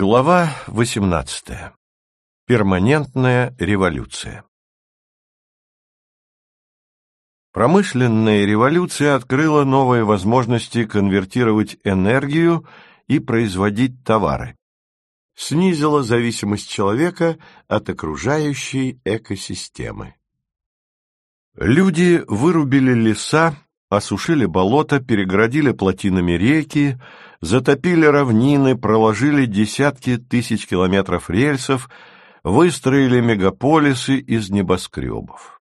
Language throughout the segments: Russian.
Глава 18. Перманентная революция. Промышленная революция открыла новые возможности конвертировать энергию и производить товары. Снизила зависимость человека от окружающей экосистемы. Люди вырубили леса, осушили болота, переградили плотинами реки, затопили равнины, проложили десятки тысяч километров рельсов, выстроили мегаполисы из небоскребов.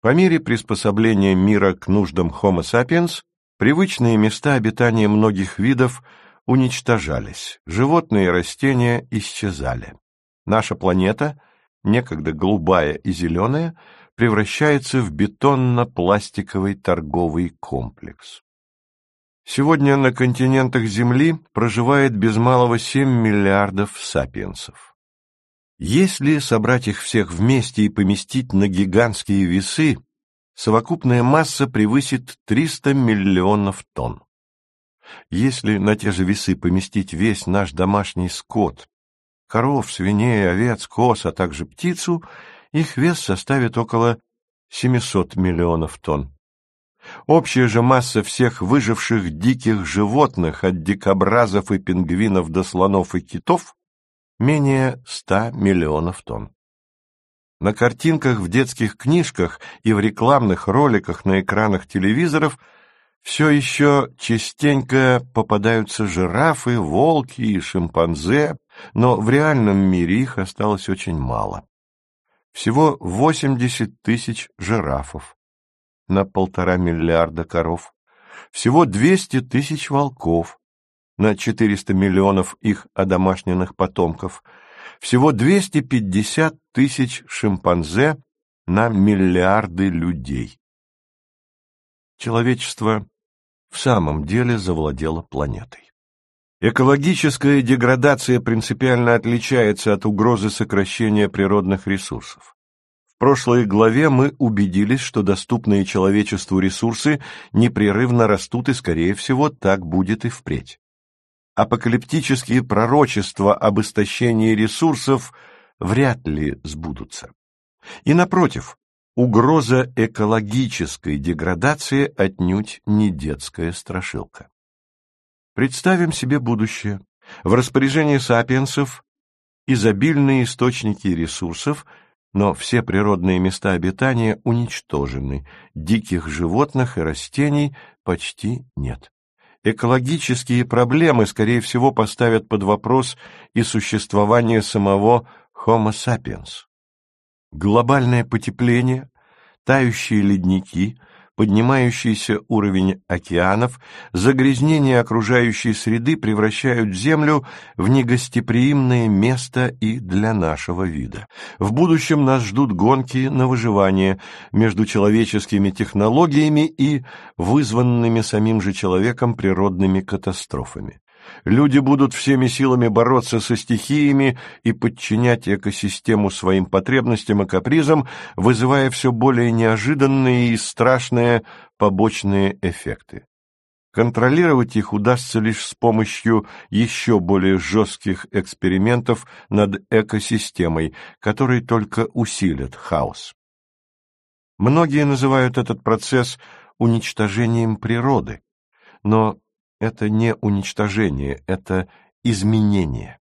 По мере приспособления мира к нуждам Homo sapiens, привычные места обитания многих видов уничтожались, животные и растения исчезали. Наша планета, некогда голубая и зеленая, превращается в бетонно-пластиковый торговый комплекс. Сегодня на континентах Земли проживает без малого 7 миллиардов сапиенсов. Если собрать их всех вместе и поместить на гигантские весы, совокупная масса превысит 300 миллионов тонн. Если на те же весы поместить весь наш домашний скот, коров, свиней, овец, коз, а также птицу, их вес составит около 700 миллионов тонн. Общая же масса всех выживших диких животных, от дикобразов и пингвинов до слонов и китов, менее 100 миллионов тонн. На картинках в детских книжках и в рекламных роликах на экранах телевизоров все еще частенько попадаются жирафы, волки и шимпанзе, но в реальном мире их осталось очень мало. Всего 80 тысяч жирафов, на полтора миллиарда коров, всего 200 тысяч волков на 400 миллионов их одомашненных потомков, всего 250 тысяч шимпанзе на миллиарды людей. Человечество в самом деле завладело планетой. Экологическая деградация принципиально отличается от угрозы сокращения природных ресурсов. В прошлой главе мы убедились, что доступные человечеству ресурсы непрерывно растут и, скорее всего, так будет и впредь. Апокалиптические пророчества об истощении ресурсов вряд ли сбудутся. И, напротив, угроза экологической деградации отнюдь не детская страшилка. Представим себе будущее. В распоряжении сапиенсов изобильные источники ресурсов – но все природные места обитания уничтожены, диких животных и растений почти нет. Экологические проблемы, скорее всего, поставят под вопрос и существование самого Homo sapiens. Глобальное потепление, тающие ледники – поднимающийся уровень океанов, загрязнение окружающей среды превращают Землю в негостеприимное место и для нашего вида. В будущем нас ждут гонки на выживание между человеческими технологиями и вызванными самим же человеком природными катастрофами. Люди будут всеми силами бороться со стихиями и подчинять экосистему своим потребностям и капризам, вызывая все более неожиданные и страшные побочные эффекты. Контролировать их удастся лишь с помощью еще более жестких экспериментов над экосистемой, которые только усилят хаос. Многие называют этот процесс уничтожением природы, но это не уничтожение, это изменение.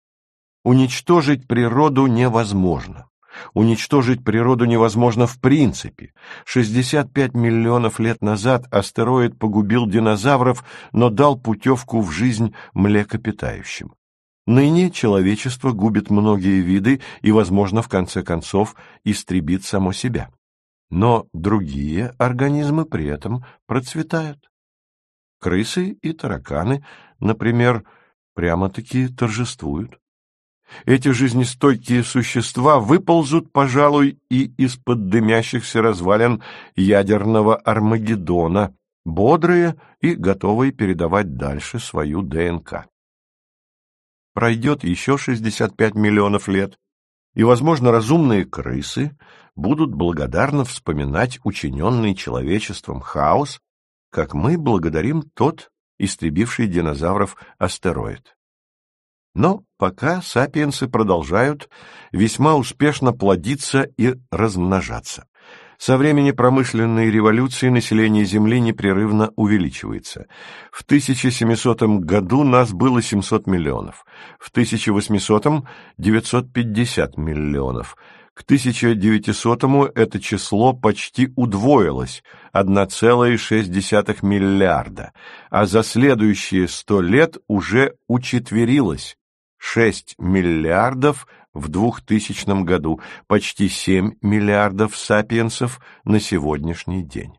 Уничтожить природу невозможно. Уничтожить природу невозможно в принципе. 65 миллионов лет назад астероид погубил динозавров, но дал путевку в жизнь млекопитающим. Ныне человечество губит многие виды и, возможно, в конце концов, истребит само себя. Но другие организмы при этом процветают. Крысы и тараканы, например, прямо-таки торжествуют. Эти жизнестойкие существа выползут, пожалуй, и из-под дымящихся развалин ядерного Армагеддона, бодрые и готовые передавать дальше свою ДНК. Пройдет еще 65 миллионов лет, и, возможно, разумные крысы будут благодарно вспоминать учиненный человечеством хаос как мы благодарим тот, истребивший динозавров астероид. Но пока сапиенсы продолжают весьма успешно плодиться и размножаться. Со времени промышленной революции население Земли непрерывно увеличивается. В 1700 году нас было 700 миллионов, в 1800 – 950 миллионов, к 1900-му это число почти удвоилось – 1,6 миллиарда, а за следующие 100 лет уже учетверилось – 6 миллиардов в 2000 году, почти 7 миллиардов сапиенсов на сегодняшний день.